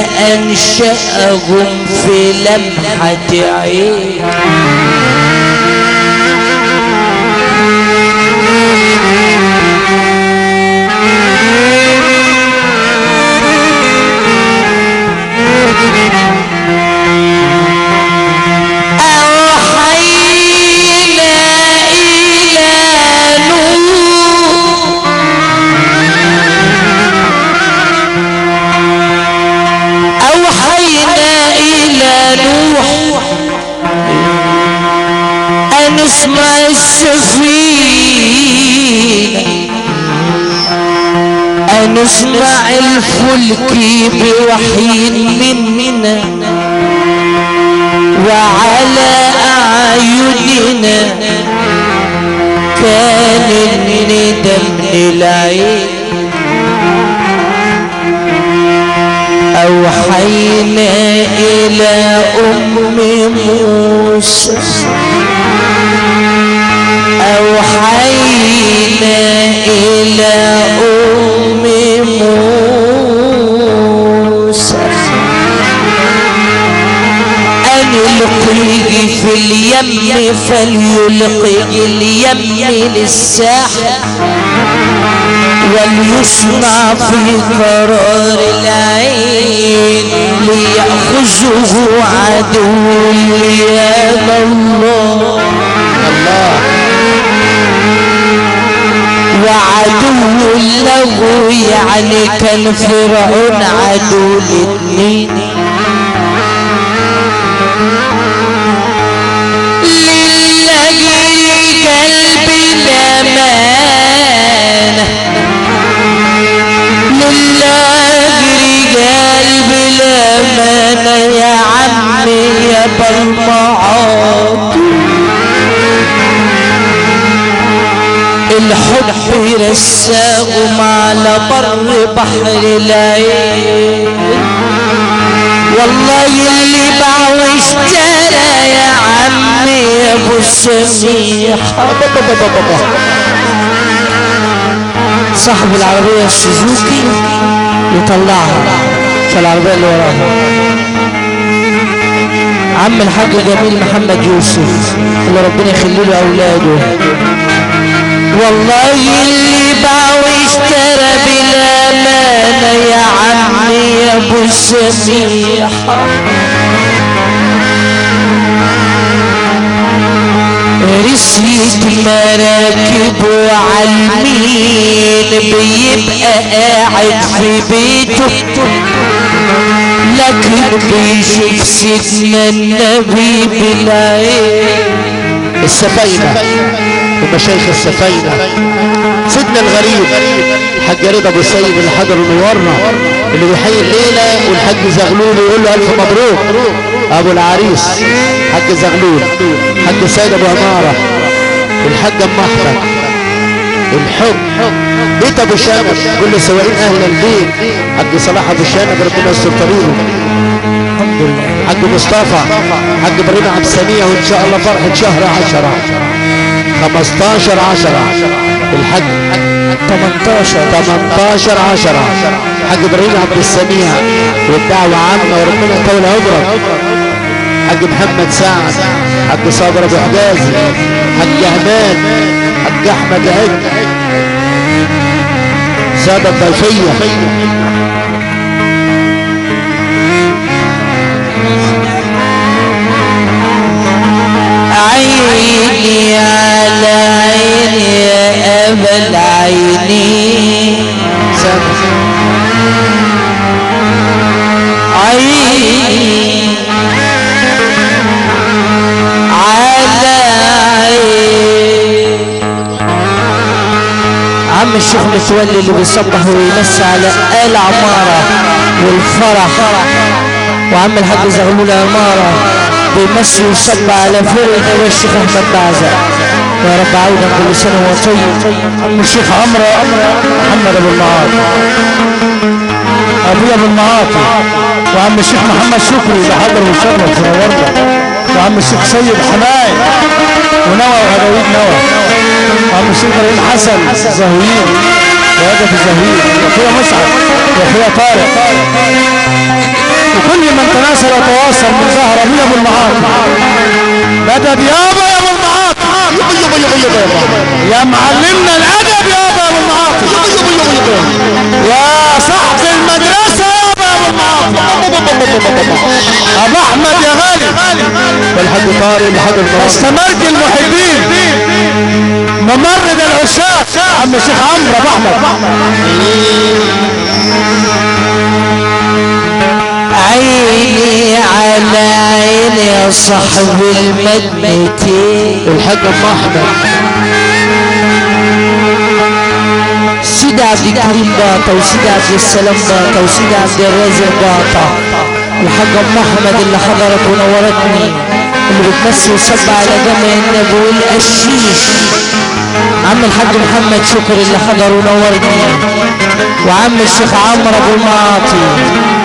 سيدك لأنشأهم في لمحة عين. السفينة أن اسمع الفلك بوحي مننا وعلى أعيننا كان الندى من العين أوحينا إلى أم موسى أوحينا إلى أم موسى. أن يلقيه في اليم فليلقي اليم للساحل وليصنع في قرار العين ليأخذه عدو يا الله الله. وعدو له يعني كان فرعون عدو الاثنين للذي قلب الأمانة لله قلب الأمانة يا عمي يا بالمعاط الحب رساهم على بر بحر العين. والله اللي باع واشترى يا عمي يا أبو السميح. صاحب العربية السوزوكي يطلعها. في العربية اللي وراها. عم الحاج جميل محمد يوسف اللي ربنا يخلي له أولاده. والله اللي باع واشترى بالامانه يا عمي يا أبو السميح. رسيت مراكب وعالمين بيبقى قاعد في بيته. لكن بيشوف سيدنا النبي بالعين السفينة ومشايخ السفينة سيدنا الغريب حاج رضا أبو سيد اللي حضر نورنا اللي بيحيي الليلة والحاج زغلول يقول له ألف مبروك. أبو العريس حاج زغلول حاج سيد أبو عمارة الحاج أم أحمد الحب بيت أبو شامل كل سواقين أهل البيت حاج صلاح أبو شامل ربنا يستر طريقه. حاج مصطفى حاج إبراهيم عبد السميع وإن شاء الله فرحة شهر عشرة. 15 عشرة. الحاج 18 18 عشرة. حاج إبراهيم عبد السميع والدعوة عامة وربنا يطول عمرك. حاج محمد سعد حاج صابر أبو حجازي حاج احمد حاج أحمد عد سادة الضيفية. عيني على عيني يا أبا العينين عين على عين عم الشيخ متولي اللي بيصبح ويمسي على آل عمارة والفرح وعم الحاج زغلول عمارة بيمسي ويصب على فرقة والشيخ أحمد بعزة يا رب عودا كل سنة وهو طيب الشيخ عمرو محمد أبو المعاطي. ابويا أبو المعاطي. وعم الشيخ محمد شكري اللي حضر وشرف ونورنا وعم الشيخ سيد حماي. ونوى وغداويد نوى. وعم الشيخ إبراهيم حسن زهير وهدف زهير واخويا مسعد واخويا طارق. وكل من تناسل وتواصل من ظهر ابويا أبو المعاطي مدد يابا يا أبو المعاطي يابا يابا يابا يابا يا معلمنا الأدب يابا يا أبو المعاطي يابا يابا يابا يابا يا صاحب المدرسة يابا يا أبو المعاطي أبو أحمد يا غالي. والحاج طارق الحاج استمرت المحبين. ممرض العشاق. عم الشيخ عمرو أبو أحمد. عيني على عيني يا صاحب المدمتين الحاج أم أحمد؟ سيدي عبد الكريم باطا وسيدي عبد السلام باطا وسيدي عبد الرازق باطا الحاج أم أحمد اللي حضرت ونورتني اللي بتمثل وصب على جمع النبي والقشيش عم الحاج محمد شكر اللي حضر ونورني وعم الشيخ عمرو أبو المعاطي.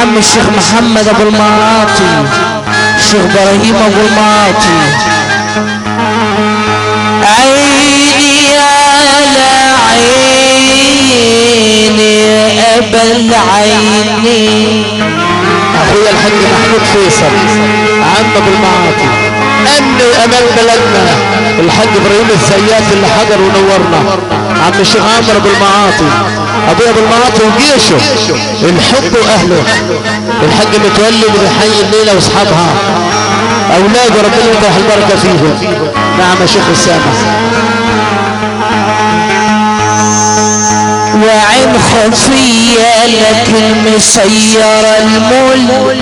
عم الشيخ محمد أبو المعاطي الشيخ إبراهيم أبو المعاطي. عيني على عيني أبا العينين اخويا الحاج محمود فيصل عم أبو المعاطي. امن أمان بلدنا الحاج إبراهيم الزيات اللي حضر ونورنا. عم الشيخ عمرو أبو المعاطي. ابويا أبو المعاطي وجيشه الحب واهله الحاج متولي بيحيي الليلة وأصحابها. اولاده ربنا يفتح البركة فيهم نعم يا شيخ اسامه وعين خفية لكن مسيرة الملك.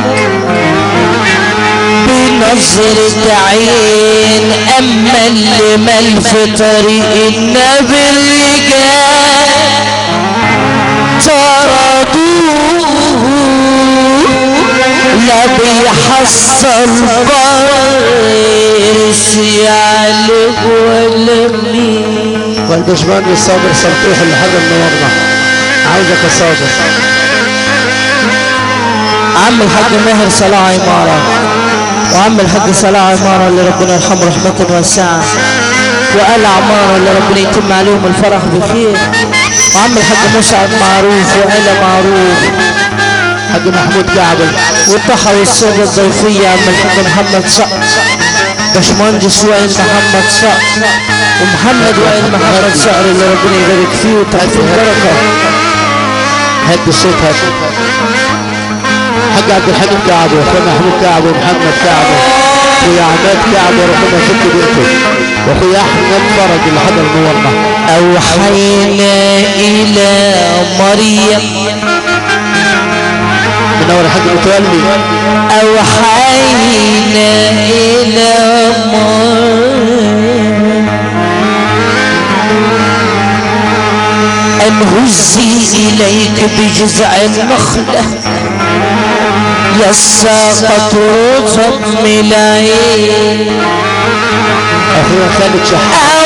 بنظرة عين أما اللي مل في طريق النبي بيحصل برس يعلق ولا مين والبشمهندس صابر اللي حضر نورنا عاوزك يا صابر عم الحاج ماهر صلاح عمارة. وعم الحاج صلاح عمارة اللي ربنا يرحمه رحمة واسعة. وآل عمارة اللي ربنا يتم عليهم الفرح بخير. وعم الحاج مسعد معروف وآل معروف. حاج محمود جعبل والطحوي السادة الضيفية. عم الحاج محمد صقر باشمهندس وائل محمد صقر ومحمد وائل محمد صقر اللي ربنا يبارك فيه وتعطيه بركة هد الصوت هد حاج عبد الحميد كعب واخويا محمود كعب ومحمد كعب واخويا عماد كعب وربنا يفك بيته واخويا أحمد فرج اللي حضر نورنا أوحينا إلى مريم. منور الحاج متولي. أوحينا إلى مريم. أن هزي إليك بجذع النخلة. يساقط رطب ملايين اخويا خالد شحات.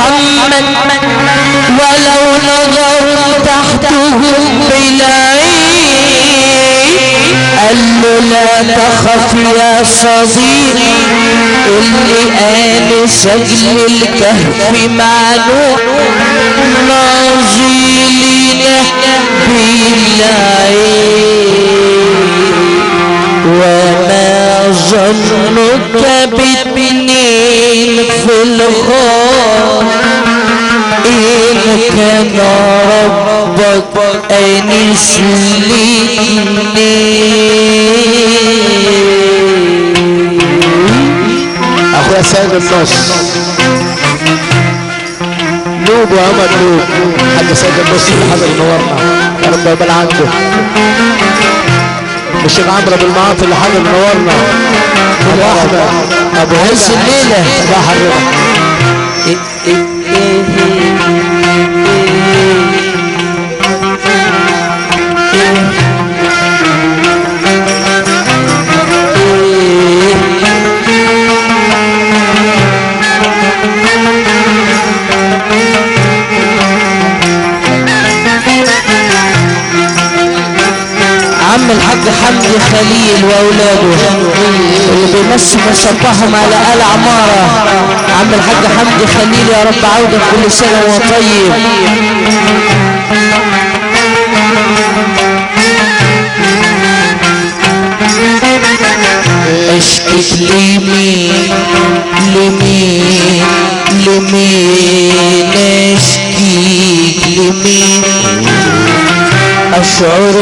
محمد. ولو نظر تحته لا تخف يا صديقي اللي قال سجل الكهف مع نوح ناظرين بالعين وما ظنك باتنين في الغار إن كان ربك أنس لي اخويا سيد النص نوب وعمر نوب حاج سيد النص حاضر منورنا يا رب يبقى عنده الشيخ عمرو بن معاطي اللي حاضر نورنا ابو احمد ابو هرس الليلة صباح الرضا حمدي خليل وأولاده. اللي بيمسوا مصباحهم على آل عمارة. عم الحاج حمدي خليل يا رب عودة كل سنة وهو طيب. اشكت لمين؟ لمين؟ لمين؟ اشكيك لمين؟ أشعر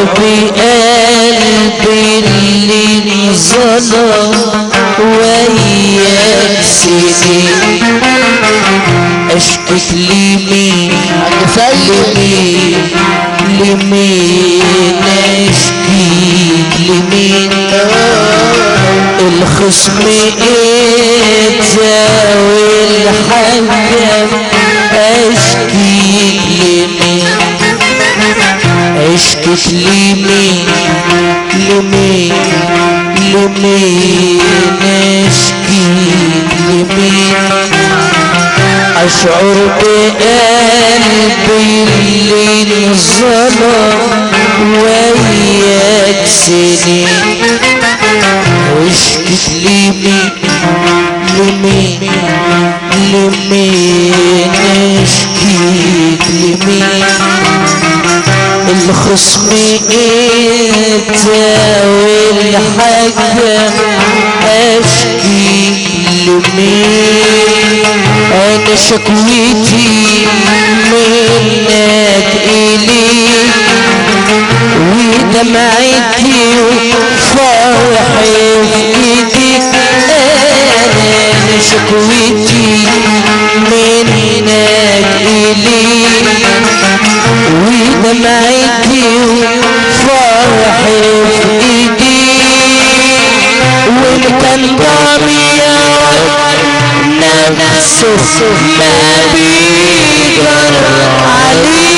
ما بيقدر عليه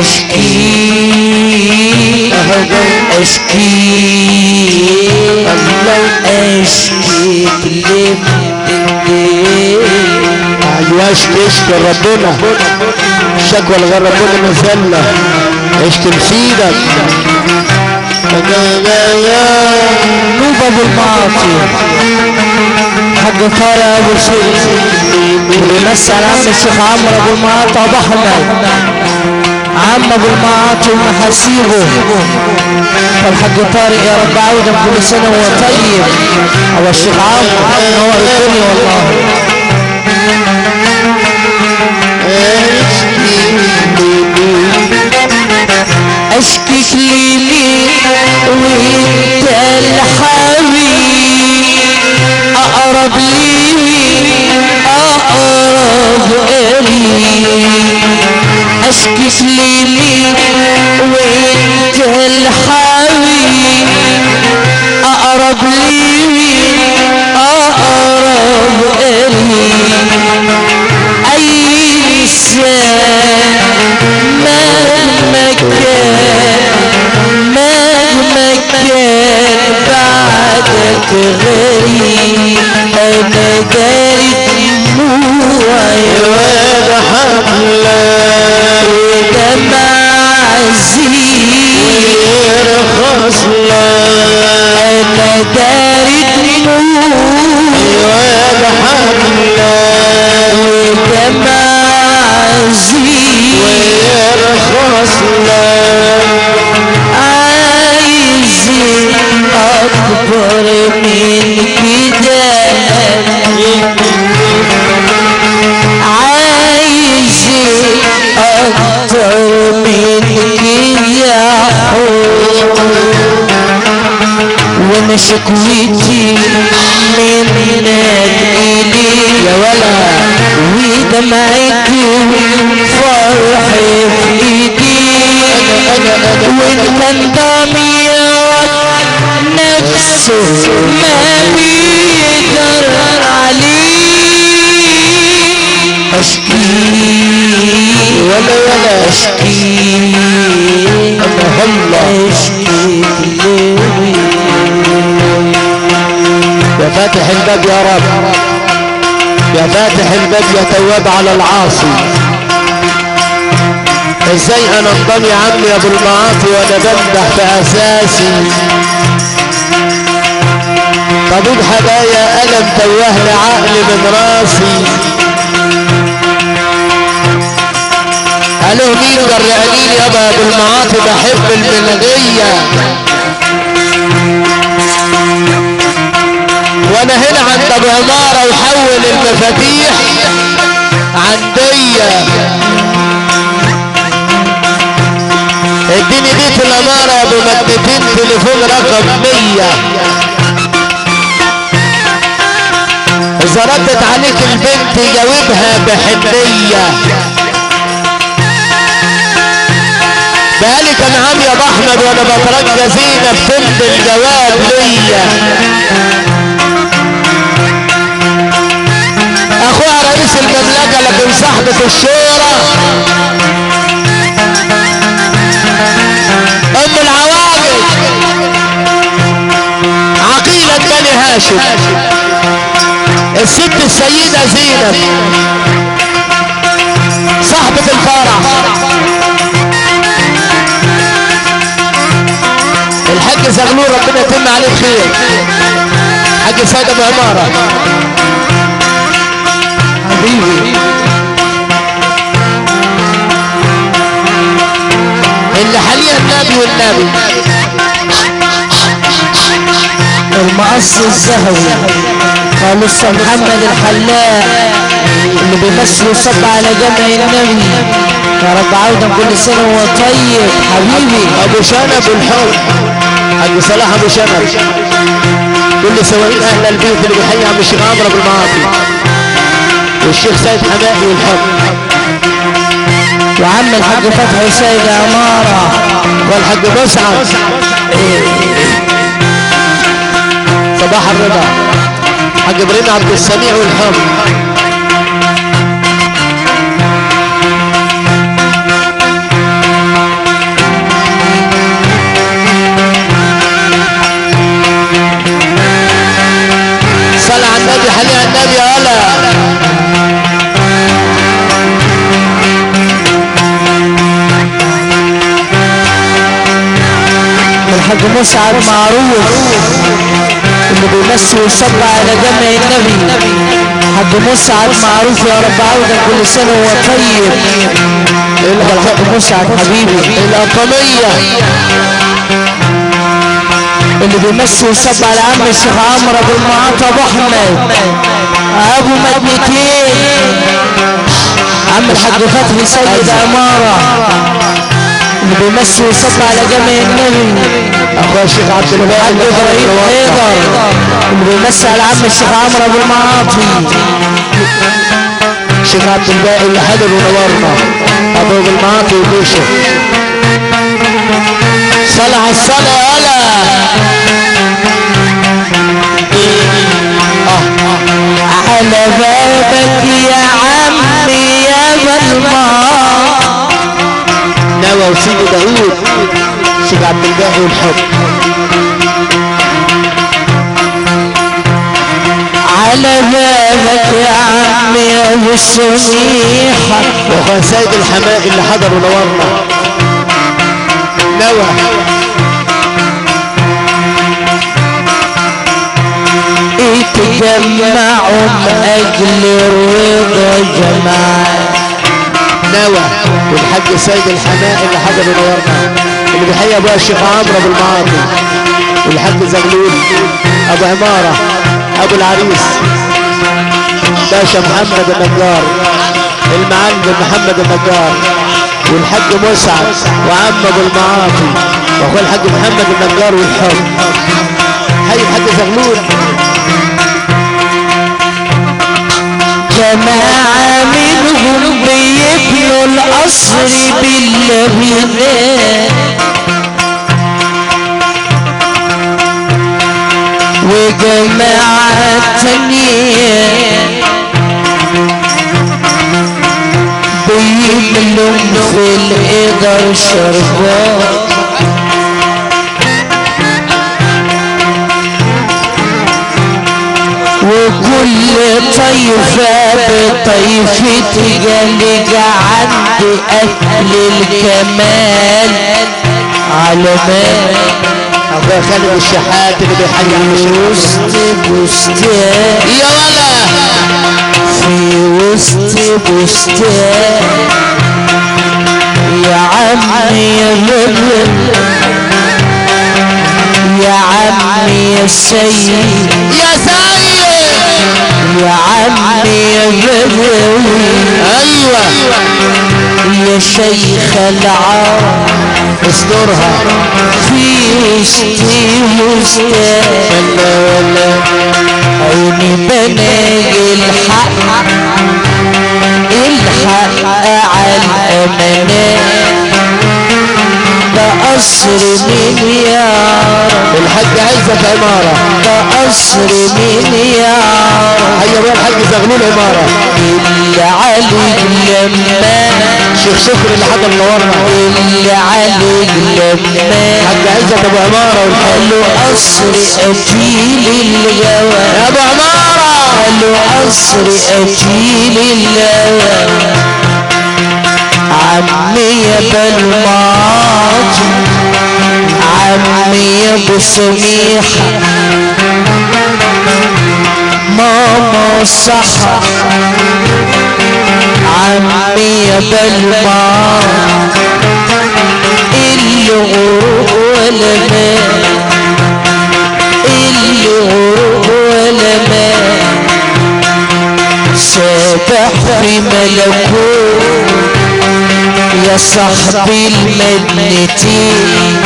اشكي اشكي اشكي لمدين أيوه اشكي اشكي ربنا الشكوى اللي غير ربنا مذلة اشكي لسيدك نوب ابو المعاطي طارق أبو سيد بيمثل عم الشيخ عمرو أبو المعاطي ابو عم أبو المعاطي ومحاسيبه فالحاج طارق يا رب عودة كل سنة وهو طيب. هو الشيخ عمرو نور الدنيا والله. أشكيك ليلي وانت الحبيب. اقرب لي اقرب قريب اشكيك ليلي وانت الحبيب غريب أنا داري دموعي واد حملة ودمع عزيز يرخص أنا داري دموعي واد حملة تواب على العاصي. إزاي أنا انضم يا عمي يا أبو المعاصي وأنا بمدح في أساسي؟ طبيب هدايا الم توهني عقلي من راسي. قالوا مين جرعنين يابا يا أبو المعاصي؟ بحب الملغية. وأنا هنا عند أبو عمارة وحول المفاتيح. عندية اديني بيت الامارة مدتين تليفون رقم مية. إذا ردت عليك البنت جاوبها بحنية. بقالي كان عم يا أحمد وأنا بترجى زينب تمضي الجواب ليا صاحبة الشورى أم العواقب عقيلة بني هاشم. الست السيدة زينب. صاحبة الفرح. الحاج زغلول ربنا يتم عليه بخير حاج سيد أبو عمارة. حبيبي. اللي حاليا النبي والنبي. المقص الزهوي خالص محمد الحلاق اللي بيمثل وصب على جمع النبي. يا رب عودا كل سنة وهو طيب. حبيبي. أبو شنب الحب حاج صلاح أبو شنب. كل سواقين أهل البيت اللي بيحيي عم الشيخ عمرو أبو المعاطي والشيخ سيد حمائي والحب. وعم الحاج فتحي سيد عمارة والحاج مسعد صباح الرضا. حاج إبراهيم عبد السميع والحب. الحاج مسعد معروف. اللي بيمثل ويصب على جمع النبي. حاج مسعد معروف يا رب عودا كل سنة وهو طيب. الحاج مسعد حبيبي. الأقمية اللي بيمثل ويصب على عم الشيخ عمرو ابو المعاطى ابو أحمد. أبو مدنتين عم الحاج فتحي سيد عمارة. اللي بيمثل ويصب على جمع النبي. أخويا الشيخ عبد الباقي حاج إبراهيم حيدر. اللي بيمثل على عم الشيخ عمرو ابو المعاطي الشيخ عبد الباقي اللي حضر ونورنا أبو المعاطي وبيشه صلى على الصلاة يلا على بابك يا عمي يا بالماء نوى وسيدي داوود الشيخ عبد الباقي والحب. على بابك يا عمي يا أبو السميحة واخويا سيد الحمائي اللي حضر ونورنا نوى. اتجمعوا من أجل الرضا جماعة. نوى والحاج سيد الحمائي اللي حضر ونورنا اللي بيحيي ابويا الشيخ عمرو أبو المعاطي والحاج زغلول أبو عمارة أبو العريس. باشا محمد النجار المعلم محمد النجار. والحاج مسعد وعم أبو المعاطي واخويا الحاج محمد النجار والحب. حي الحاج زغلول. جماعة منهم بيبنوا القصر باللبنان وجماعة تانية بيملوا في القدر شربات طيفة بطيفتها لقى عند أهل الكمال علماء ابويا خالد الشحات اللي عم الشيخ وسط بستان يا ولا في وسط بستان يا عم يا يا عم يا سيد يا سيد يا عم يا بدوي أيوه. يا شيخ العرب استرها في وسط بستان ولا عيني بناجي الحق. الحق على الأمانات. ده قصر من يا رب الحاج عزت عمارة. قصر من يا رب هيا ابويا الحاج زغلول عمارة اللي عليك لما. شيخ شكري اللي حضر نورنا اللي عليك لما. حاج عزت أبو عمارة والحاج قالوا قصر أجيل الجواب يا أبو عمارة. قالوا قصر أجيل الجواب عمي يا بالماضي عمي سميحة. ماما صح عمي يا بالماضي. اللي غروب ولا مال. اللي غروب ولا مال. سابح في ملكوت. يا صاحبي المدنتين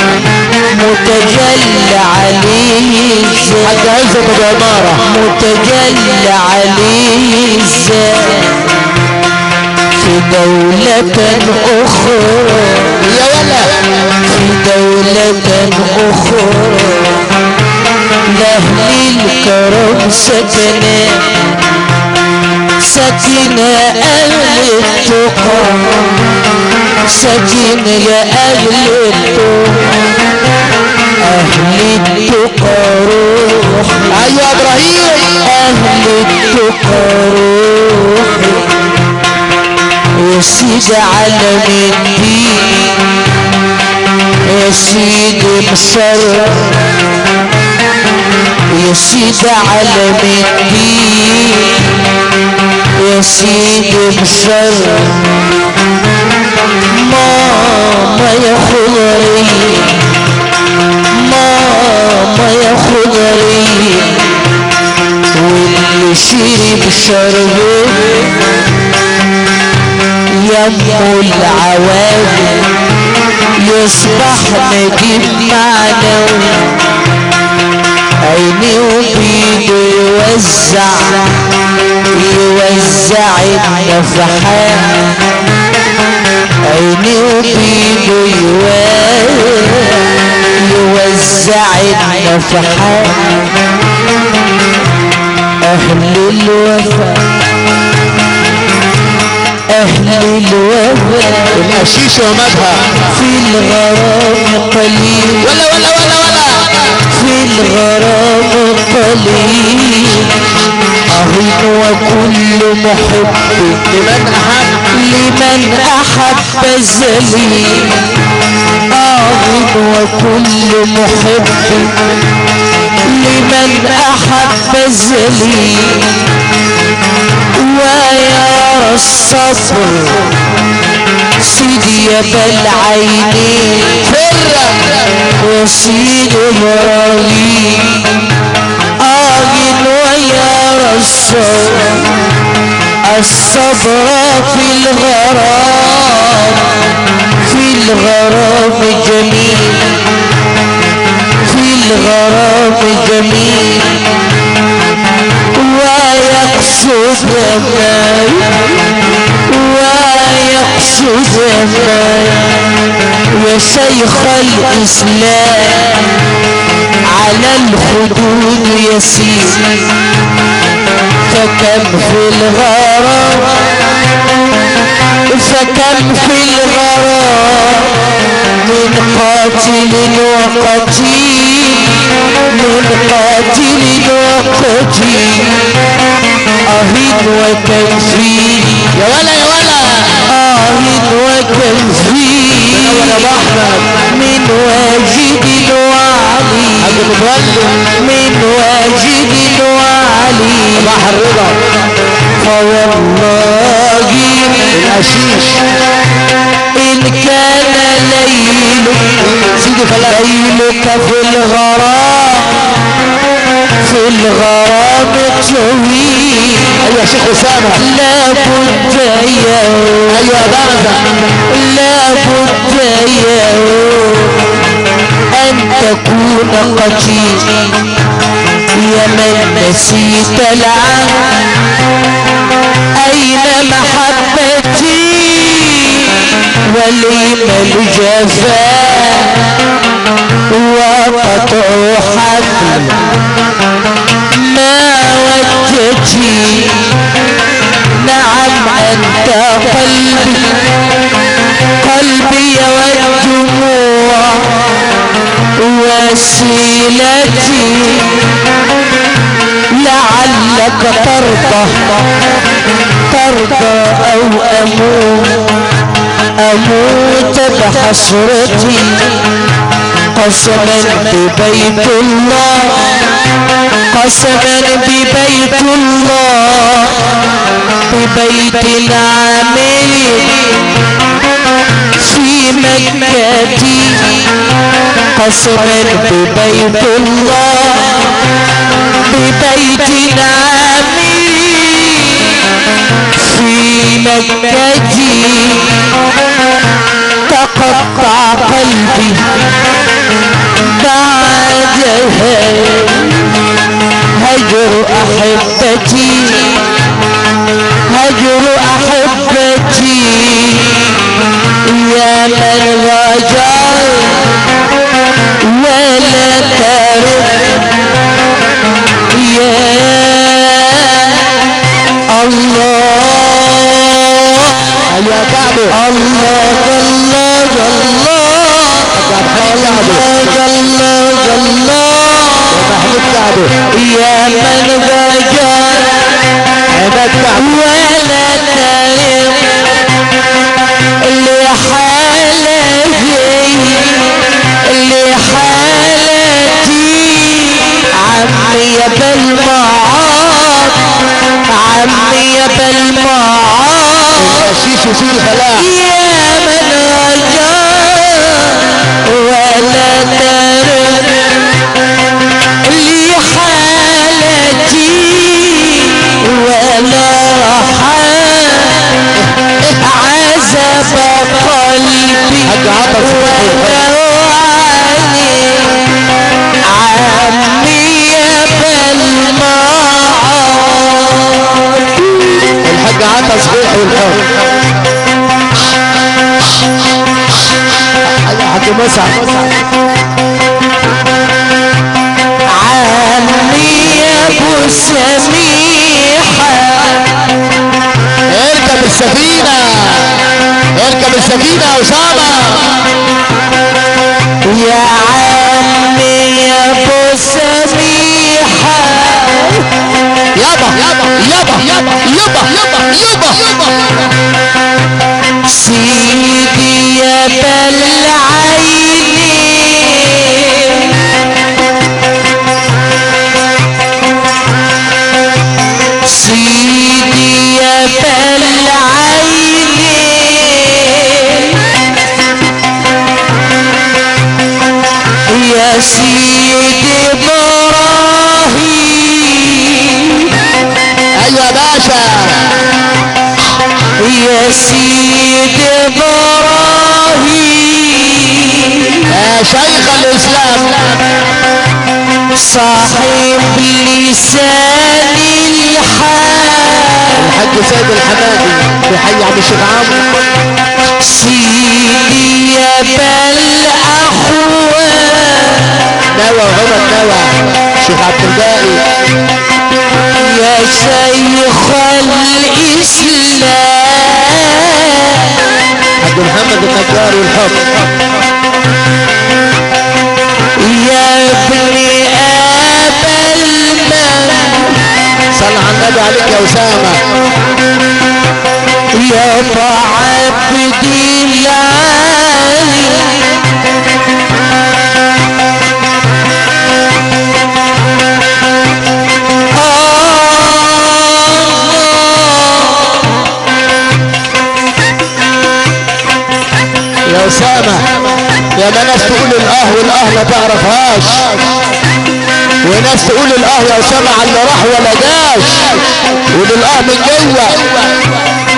متجلى عليه الزاد عزت ابو متجلى عليه الزاد في دولة أخرى. يا ولا في دولة أخرى. لأهل الكرم سكنة. سكنة أهل التقى. سكنة أهل التقى أهل التقى روحي أيوه إبراهيم. أهل التقى روحي يا سيدي علم الدين يا سيدي مشرف يا سيدي الدين يا سيدي ماما يا خضري ماما يا خضري واللي شرب شربه يمو العوادي يصبح نجيب معنوي عيني وبيده يوزع. يوزع النفحات عيني وبيده يوزع النفحات. أهل الوفا أهل الوفا القشيش ومدها في الغرام قليل. ولا ولا ولا ولا. في الغرام قليل أهين وكل محب لمن احب لمن أحب الزليل أهين وكل محب لمن أحب الزليل ويا الصبر سيدي يا بالعينين يا سيدي إبراهيم رسول الصبر في الغرام في الغرام جميل في الغرام جميل. ويقصد ما يا شيخ الإسلام على الخدود يسير. فكم في الغرام فكم في الغرام من قاتل وقتيل من قاتل وقتيل أهد وتنفيذ يا ولا يا ولا. من واجد وعلي حاج متولي من واجد وعلي صباح الرضا فوالله القشيش إن كان ليل سيدي فلاح ليلك في الغرام في الغرام طويل أيوه يا شيخ أسامة. لا بد يوم أيوه يا برزه لا بد يوم أن تكون قتيل يا من نسيت العهد أين محبتي؟ ولم الجفاء. وقطع حبل وجهتي نعم أنت قلبي. قلبي والدموع وسيلتي. لعلك ترضى. ترضى أو أموت. أموت بحسرتي. قسما ببيت الله. قسما ببيت الله ببيت عامر في مكة قسما ببيت الله ببيت عامر في مكة تقطع قلبي بعدها هجر أحبتي هجر أحبتي يا من رجع ولا ترد يا الله أيوه يا كعبه الله الله الله الله الله يا من غجر عماد الحاج عطا صبيح والحب أيوه حاج مسعد عمي يا أبو سميحه اركب السفينة. اركب السفينة يا أسامة. يابا يابا يابا. سيدي يا بالعيني. سيدي يا بالعيني. يا سيدي يا سيدي إبراهيم. يا شيخ الإسلام. صاحب لسان الحال الحاج سيد الحمادي بيحيي عم الشيخ عمرو سيدي يا بالأحوال نوى وعمر نوى شيخ عبد الباقي. يا شيخ الإسلام. عبد محمد النجار والحب يا ابن أبا المن صلى على النبي عليك يا أسامة. يا عبد الله يا أسامة يا ما ناس تقول الآه والآه ما تعرفهاش. وناس تقول الآه يا أسامة على اللي راح ولا جاش. والآه من جوه.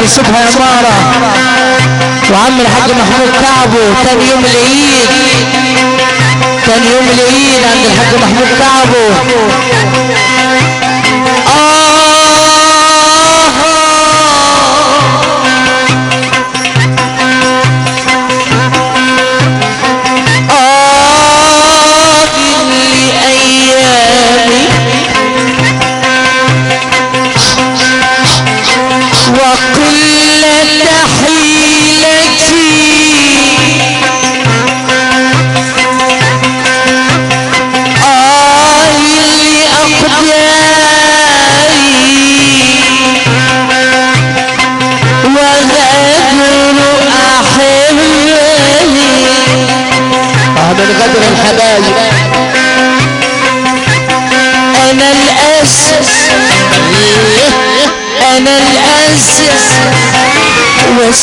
الحاج سيبها يا مارة وعم الحاج محمود كعبه تاني يوم العيد. تاني يوم العيد عند الحاج محمود كعبه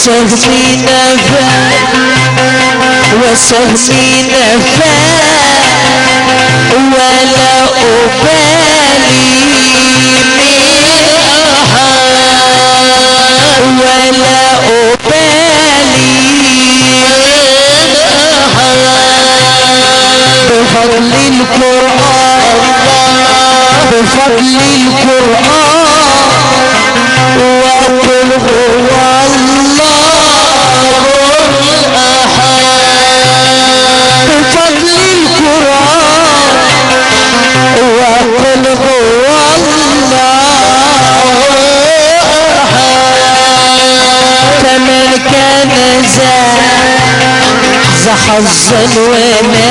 وسهمي نفى وسهمي نفى ولا أبالي من ولا أبالي بفضل القرآن بفضل القرآن حظا وأنا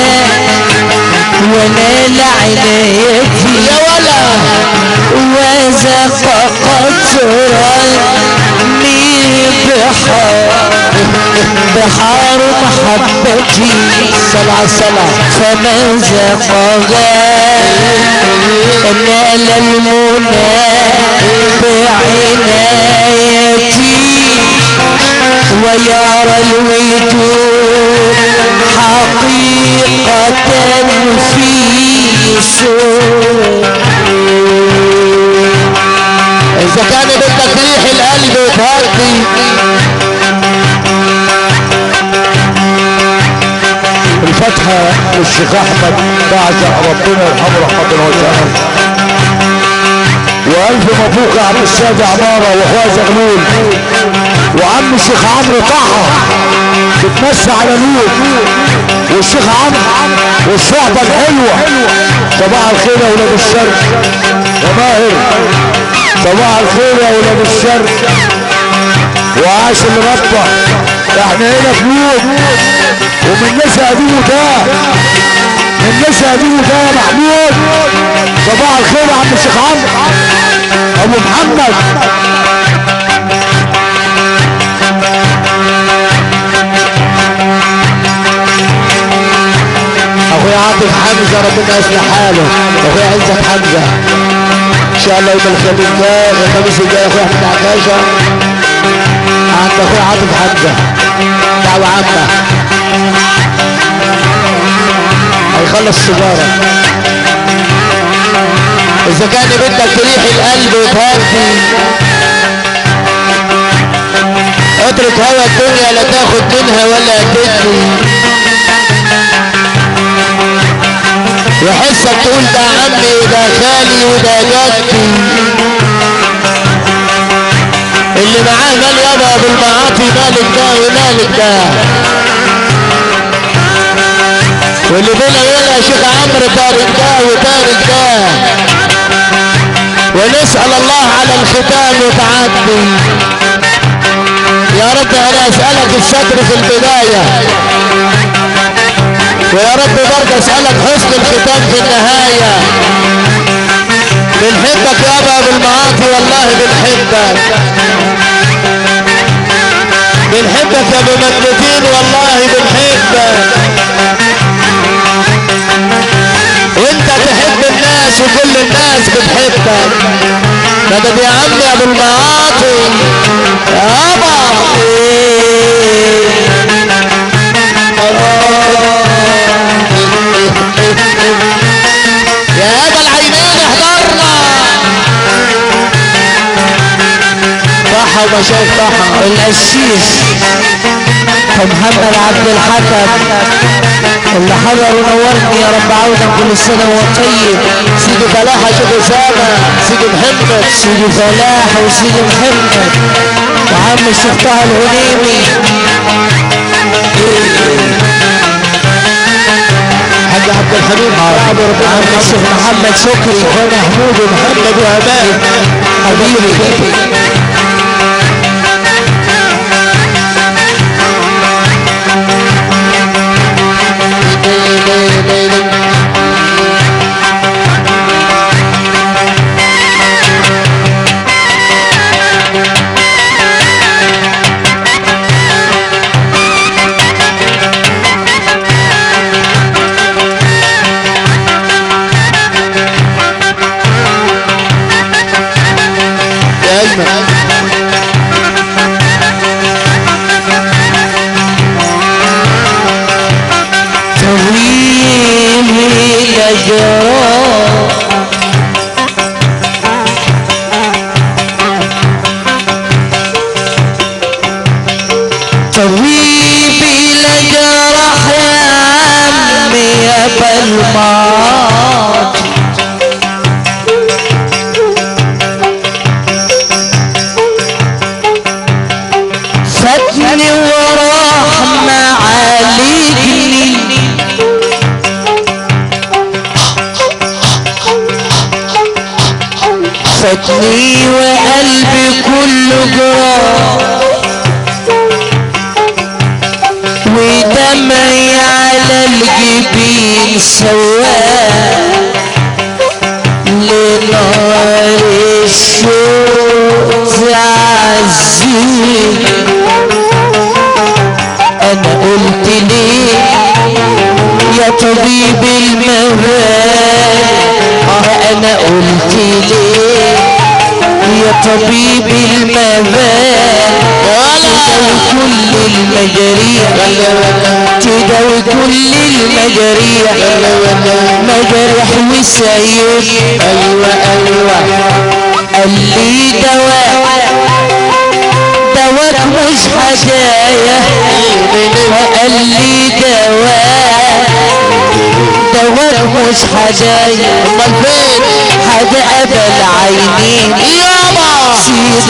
وأنا لعنايتي يا ولا. وزق قطرا بحار بحار محبتي. صلى على الصلاة فمن زقها نال المنى بعنايتي ويرى الوجود حقيقة في سوء إذا كان بدك ريح القلب وتهدي الفاتحة للشيخ أحمد بعزق ربنا يرحمه رحمة وسعه وألف مبروك يا عم السيد عمارة وأخويا زغلول. وعم الشيخ عمرو طه بتمسي على نور. والشيخ عمرو والصحبة الحلوة. صباح الخير يا ولاد الشرق يا ماهر صباح الخير يا ولاد الشرق وعاش الربة إحنا هنا في يوم ومن نسى ابوه ده. من نسى ابوه ده يا محمود. صباح الخير يا عم الشيخ عمرو. أبو محمد. اخويا عاطف حمزة ربنا يصلح حاله. اخويا عزت حمزة. إن شاء الله يوم الخميس الجاي الخميس الجاي يا اخويا أحمد عكاشة عند اخويا عاطف حمزة. دعوة عامة. هيخلص سيجارة. إذا كان بدك تريح القلب وتهدي اترك هوا الدنيا لا تاخد منها ولا تدي يحسك تقول ده عمي وده خالي وده جدي. اللي معاه مال يابا بالمعاطي مالك ده ومالك ده واللي بينا وبين يا شيخ عمرو تارك ده وتارك ده ونسأل الله على الختام وتعدي. يا رب أنا أسألك الستر في البداية. ويا رب برضه أسألك حسن الختام في النهاية. بنحبك يابا بالمعاطي والله بنحبك بنحبك يا أبو مجدتين والله بنحبك وأنت تحب الناس وكل الناس بتحبك مدد يا عمي يا أبو المعاطي يابا طحا ومشايخ طحا القسيس محمد عبد الحكم اللي حضر ونورني يا رب عودا كل سنة وهو طيب سيدي فلاح شيخ أسامة سيدي محمد سيدي فلاح وسيدي محمد. وعم الشيخ طه الغنيمي. حاج عبد الحميد ربنا عم الشيخ محمد شكري محمود ومحمد وهباء. حبيبي.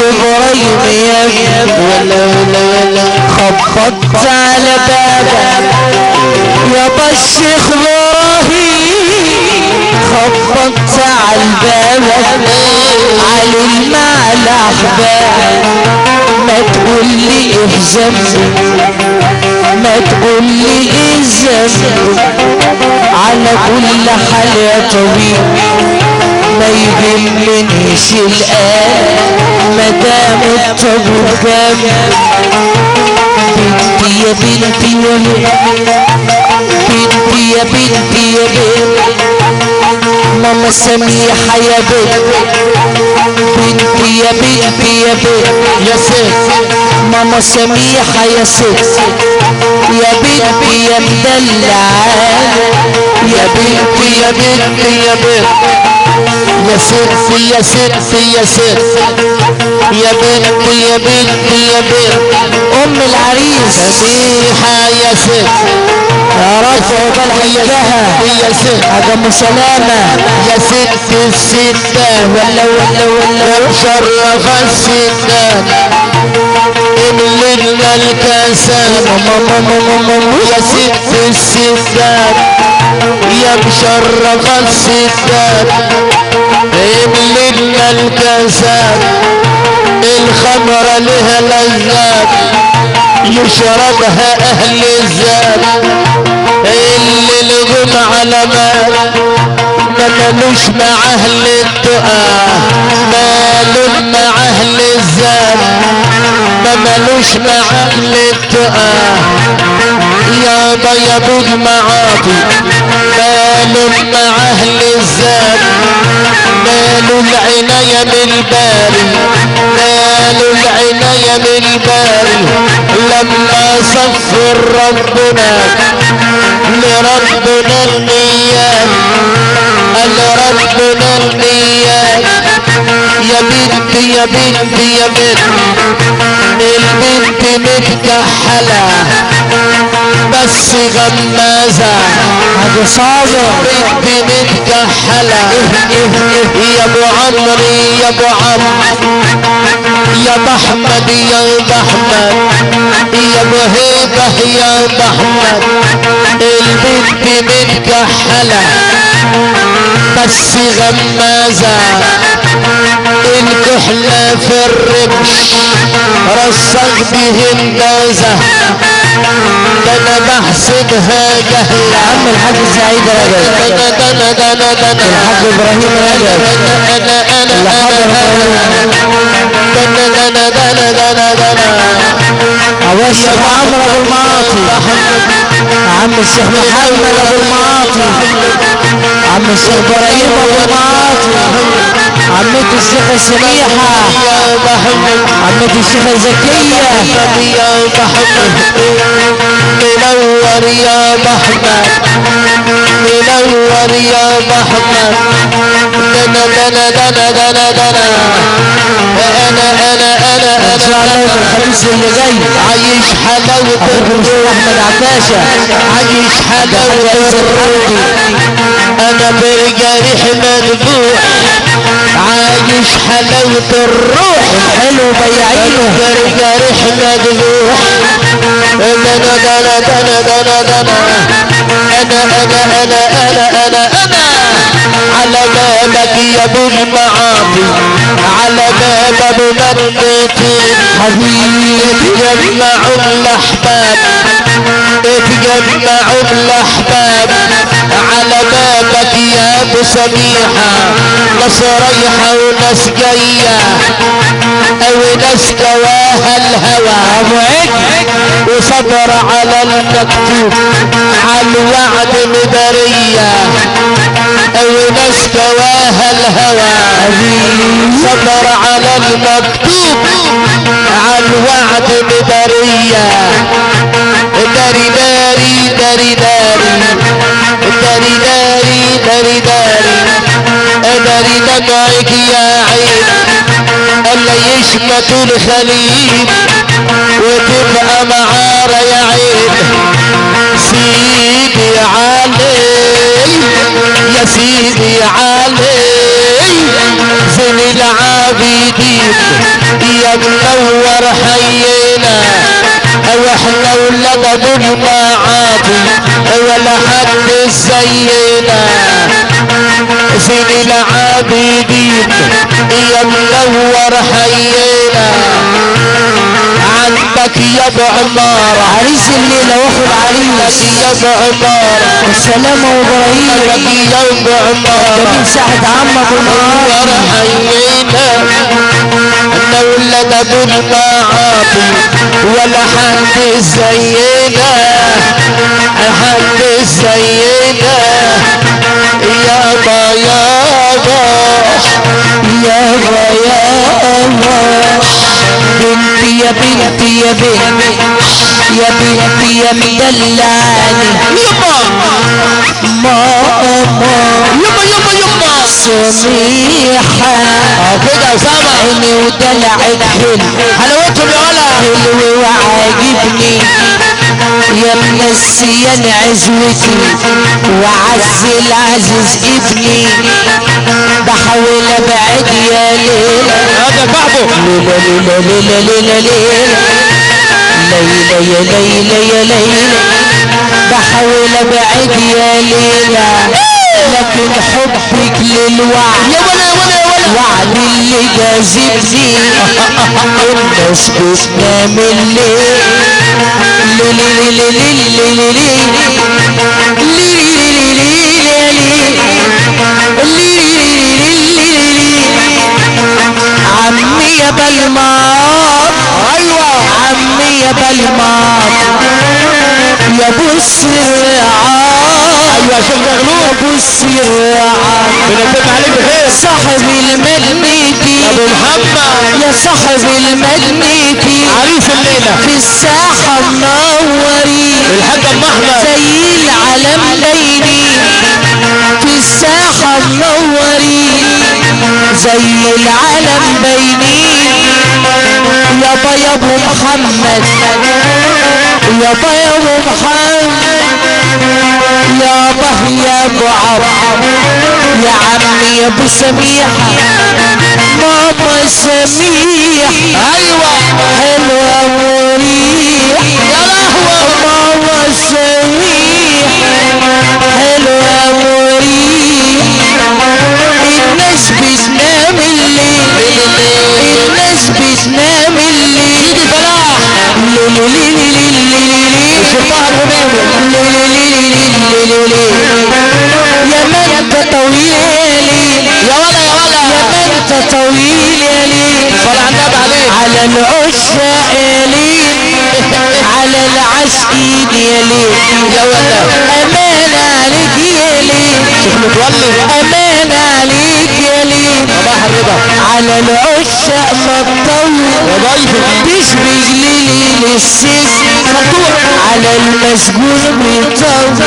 إبراهيم يا ابني ولا ولا ولا خبطت على بابك. يابا الشيخ إبراهيم خبطت على الباب. على المع الاحباب ما تقول لي ذنبي ما تقول لي إيه ذنبي على كل حال يا طبيب ما يهمنيش الآن ما دام جاب بنتي يا بنتي يا بنتي يا بنتي. يا ماما سميحة يا بنتي. بنتي يا بنتي يا بنتي. يا سيف ماما سميحة يا ست. يا بنتي يا مدلعة يا بنتي يا بنتي يا بنتي. يا ستي يا ستي يا ستي يا بنتي يا بنتي يا بنتي أم العريس. سميحة يا ست يا رب عقبال حيجها يا ست ام سلامة. يا ست الستة ولا ولا ولا. الكاسات ماما ماما ماما يا ست الستات يا مشرف الستات املنا الكاسات الخمرة لها لذات يشربها أهل الذات اللي لغم على مال. ما ملوش مع أهل التقى مال مع أهل الذات ما ملوش مع أهل التقى يا ضيب المعاطي مال مع أهل الذات مال العناية بالباري مال العناية بالباري لما صفر ربنا لربنا النيات قال ربنا النيات يا بنتي يا بنتي يا بنتي البنت متكحلة بس غمازة. حاجة صعبة بنت متكحلة يا أبو عمري يا أبو عمرو. يا ابو احمد يا ابو احمد يا أبو هيبة يا ابو احمد البنت متكحلة بس غمازة الكحلة في الرمش رصق بهم جوزة ده أنا بحسبها جهلة عم الحاج سعيد ده رجب أنا ده أنا ده أنا ده أنا الحاج إبراهيم رجب أنا أنا اللي حضر عواد الشيخ عمرو ابو المعاطي عم الشيخ محمد أبو المعاطي. عم الشيخ إبراهيم أبو المعاطي. عمتي الشيخة سميحة. عمتي الشيخة زكية. منور يا محمد. منور يا محمد. دنا دنا دنا دنا دنا. أنا أنا ان شاء الله يوم الخميس اللي جاي عايش اخوكم الشيخ احمد عباشة عايش عز الحمدي أنا برجريح مذبوح عايش حلاوة الروح الحلو بياعينه برجريح مذبوح دنا دنا دنا دنا دنا أنا أنا أنا أنا أنا أنا على بابك يا ابو المعاطي على باب ابو حبيبي يجمعوا الاحباب اتجمعوا الأحباب على بابك يا أبو سميحة ناس رايحة وناس جاية أو ناس كواها الهوى. وصبر على المكتوب على الوعد مدارية أو ناس كواها الهوى. صبر على المكتوب على الوعد مدارية داري داري داري داري. داري داري داري داري. داري دمعك يا عين. ألا يشمت الخليل. وتبقى معارة يا عين. سيدي علي. يا سيدي علي. زين العابدين. يا منور حينا. أيوة، هو إحنا ولا ما عادي ولا حد زينا زين العابدين يا منور حيينا عندك يا أبو عمار عريس الليلة واخد عريس يا أبو عمار والسلامة وابراهيم يا أبو عمار جميل ساعة عمك والمعاصي حينا إحنا ولاد أبو المعاطي ولا حد زينا. حد زينا. يابا يابا يابا يابا يا بنتي يا بنتي يا بنتي يا مدلعني يابا. ماما يابا يابا سميحة. كده عيني ودلعك حلو حلاوتهم يا ولا. حلو وعاجبني. يا منسيان عزوتي وعز العزيز ابني بحاول ابعد يا ليلى هذا بعضه ليلى ليلى ليلى ليلى ليلى ليلى يا ليلى. يا ليلى بحاول ابعد يا ليلى لكن حبك للوعد يا ولا يا ولا الوعد اللي الناس بتنام سكتنا من الليل عمي يا بلمار أيوه عمي يا بلمار يا بصر يا شيخ مغلوب ابو السرعان بنتم عليك بخير. صاحب المدنيتي أبو محمد. يا صاحب المدنيتي عريس الليلة. في الساحة منورين الحاج ام أحمد. زي العلم ليلي في الساحة منورين زي العلم بينين يابا يا أبو محمد. يابا يا أبو محمد. يابا يا أبو عم يا عمي أبو سميحة ماما سميحة العشاق ليل على العاشقين يا ليل أمان عليك يا ليل أمان عليك يا ليل على العشاق مطول. مش بجليل للسيس على المسجون بيطول.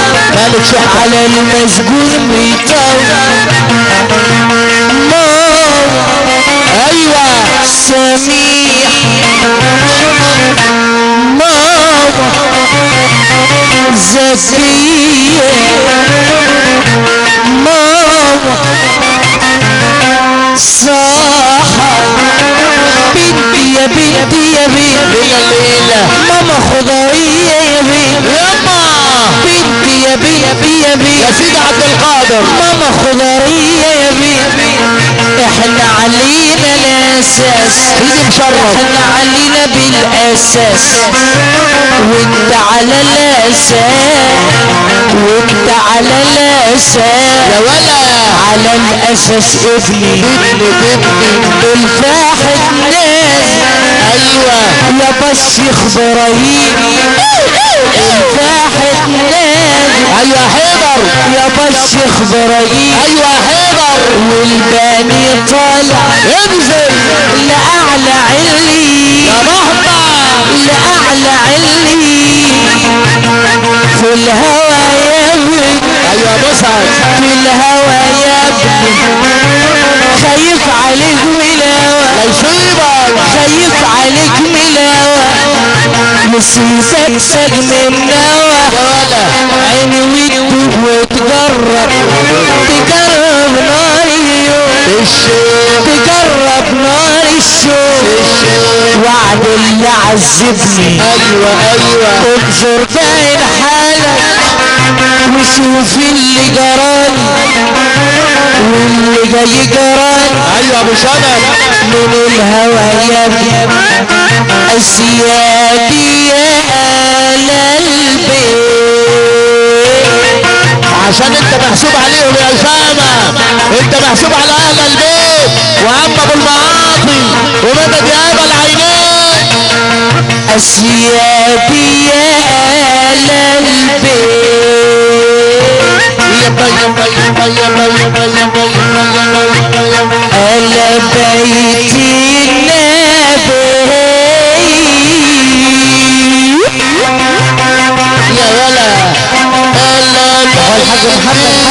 على المسجون بيطول. أيوه. زكية ماما صاحة بنتي يا بنتي يا بنتي يا الليلة ماما خضرية يا بنتي. بنتي يا بنتي يا بنتي يا سيدي عبد القادر. ماما خضرية يا بنتي إحنا علينا الأساس. سيدي مشرف. إحنا علينا بالأساس. وانت على الأساس. وانت على الأساس. يا ولا. على الأساس ابني. ابني ابني. الفاحت ناس أيوه. يا بس إبراهيم الفاحت ناس أيوه حيدر يا بس إبراهيم أيوه حيدر والباني طالع. انزل. لأعلى علي. يا مهما. لأعلى علي. في الهوى يا ابني. أيوه مسعد في الهوى يا ابني. خايف عليك الهوى. لا يصيبك. خايف عليك من الهوى نسيتك سجن النوى يا ولا عيني ويدوب وتجرب تجرب نار اليوم. تجرب نار الشوق وعد اللي عذبني. أيوه أيوه انظر باين حالك. وشوف اللي جرالي واللي جاي جرالي أيوه ابو شنب من الهوى يا ابني أسيادي يا آل البيت عشان انت محسوب عليهم يا اسامه انت محسوب على أهل البيت وعم ابو المعاطي ومدد يا ابا العينين اسيادي يا آل البيت.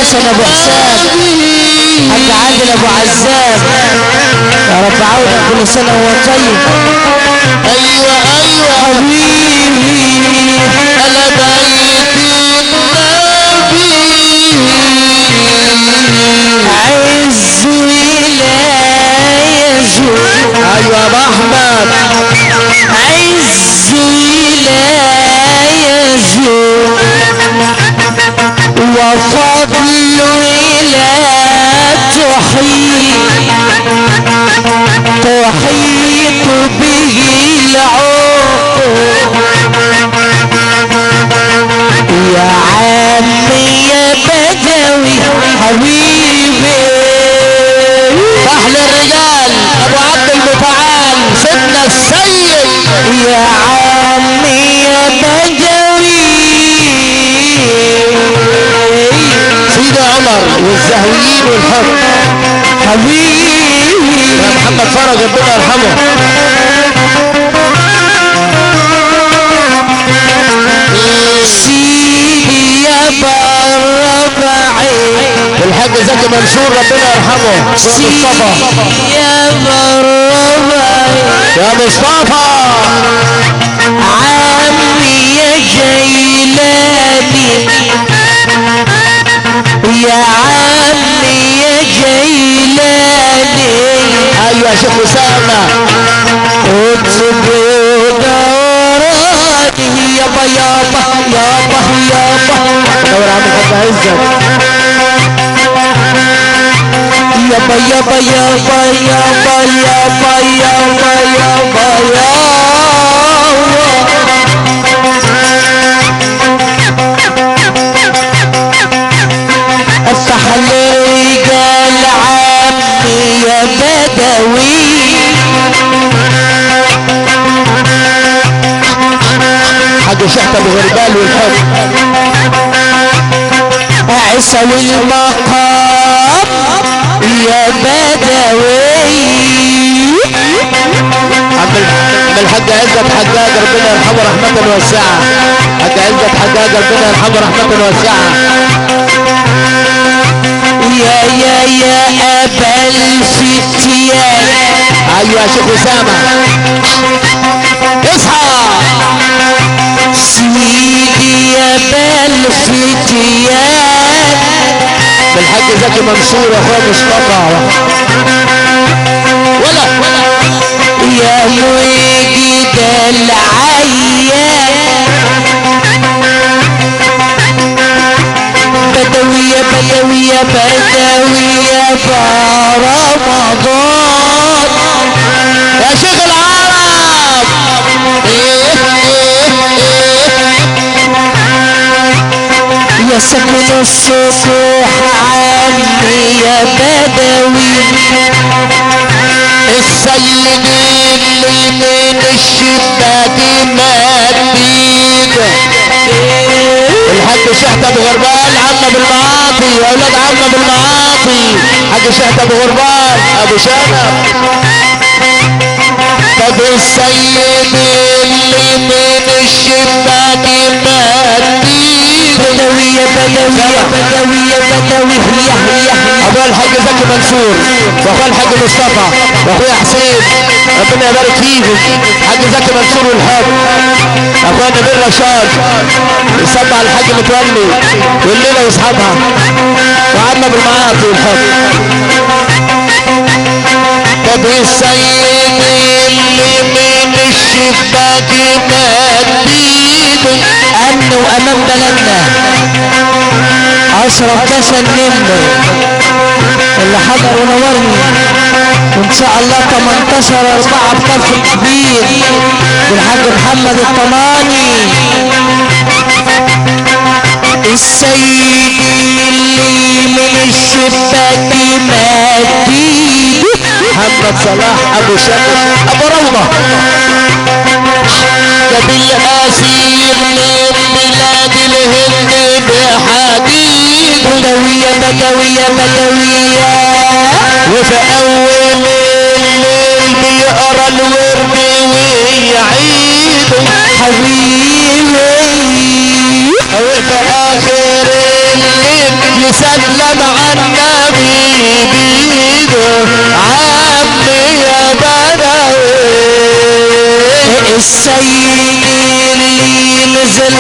حسن ابو حسام عادل ابو يا رب كل سنه وهو طيب أيوه أيوه حبيبي أيوه أحمد. عز لا يزول. وفضل عمر والزهويين والحب حبيبي. يا محمد فرج ربنا يرحمه. سيدي يا بربعي والحاج زكي منصور ربنا يرحمه. مصطفى يا بربعي يا مصطفى. عمي يا جيلاني يا شيخ اسامه اكتب دوراني يابا يابا يابا يابا دور عم يابا افتح شحت ابو غربال والحب. عيسى والمقام يا بدوي. عم الحاج عزت حجاج ربنا يرحمه رحمة واسعة. حاج عزت حجاج ربنا يرحمه رحمة واسعة. يا يا يا أبا الفتيان أيوه يا شيخ أسامة. اصحى. سيدي يا ابا الفتيان الحاج زكي منصور اخويا مصطفى ولا يا مجد العيان بدوية بدوية بدوية برمضان من السطوح عني يا بدوي السيد اللي من الشباك بيده الحاج شحتة ابو غربال عم بالمعاطي يا أولاد عم بالمعاطي حاج شحتة ابو غربال ابو شنب طب السيد اللي من الشباك مات بيده بدوي يا بدوي يا بدوي يا بدوي هيا هيا هيا ابويا الحاج زكي منصور واخويا الحاج مصطفى واخويا حسين ربنا يبارك فيهم حاج زكي منصور والحاج اخويا نبيل رشاد يسمع الحاج متولي والليلة وأصحابها. وعنا بالمعاطي والحب. طب السيد اللي من الشباك مات امن وامان بلدنا. اشرف باشا النمر اللي حضر ونورني وإن شاء الله 18 4 بكف كبير بالحاج محمد الطماني السيد اللي من الشباك مديد محمد صلاح أبو شرف أبو روضة. جاب الاسير من بلاد الهند بحديد بدوية بدوية بدوية. وفي اول الليل بيقرا الورد ويعيد حبيبي. وفي اخر الليل يسلم على النبي بيده السيد اللي نزل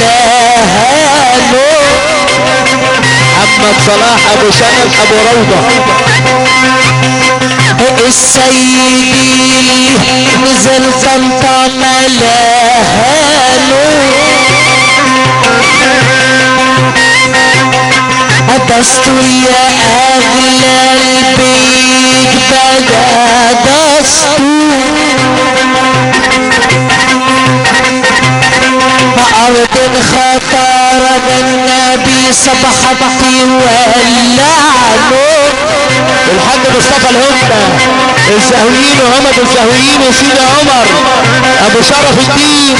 لها نور محمد صلاح أبو شنب أبو روضة. السيد اللي نزل نور دستور يا أغلى البيت بدا دستور أرض النبي صبحت ولع نور الحاج مصطفى الهمة الزهويين وهمد الزهويين وسيدي عمر أبو شرف الدين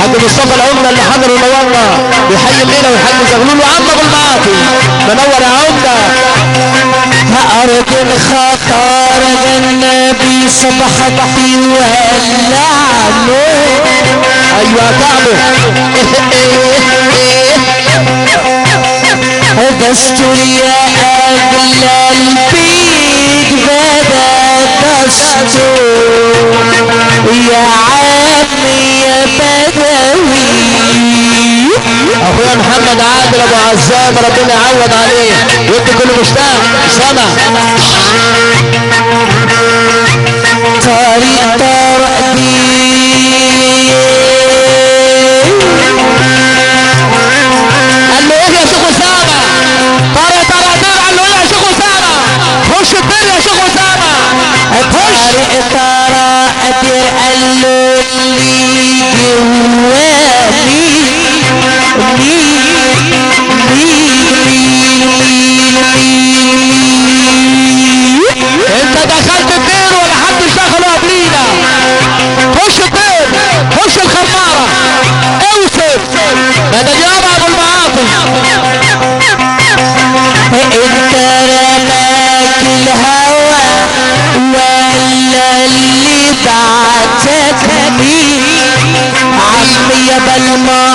حاج مصطفى الهمة اللي حضر ونورنا بيحيي الليلة والحاج زغلول وعم ابو المعاطي منور يا عمدة. أرض الخطر النبي صبحت ولع نور أيوه كعبة. دستور يا أغلى البيت بدا دستور يا عمي يا بدوي. أخويا محمد عادل أبو عزام ربنا يعوض عليه. وانت كل مشتاق. سامع. طريق طرقي اللي